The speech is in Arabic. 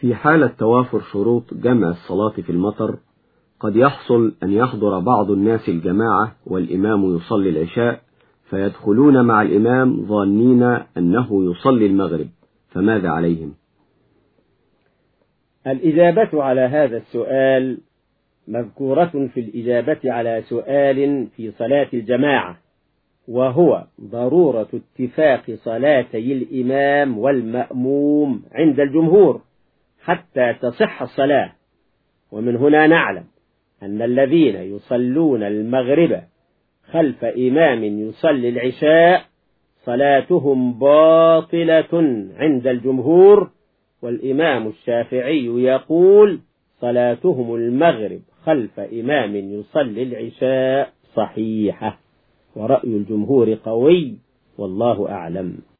في حالة توافر شروط جمع الصلاة في المطر قد يحصل أن يحضر بعض الناس الجماعة والإمام يصلي العشاء فيدخلون مع الإمام ظانين أنه يصلي المغرب فماذا عليهم؟ الإجابة على هذا السؤال مذكورة في الإجابة على سؤال في صلاة الجماعة وهو ضرورة اتفاق صلاتي الإمام والمأموم عند الجمهور. حتى تصح الصلاة. ومن هنا نعلم أن الذين يصلون المغرب خلف إمام يصلي العشاء صلاتهم باطلة عند الجمهور والإمام الشافعي يقول صلاتهم المغرب خلف إمام يصلي العشاء صحيحة. ورأي الجمهور قوي والله أعلم.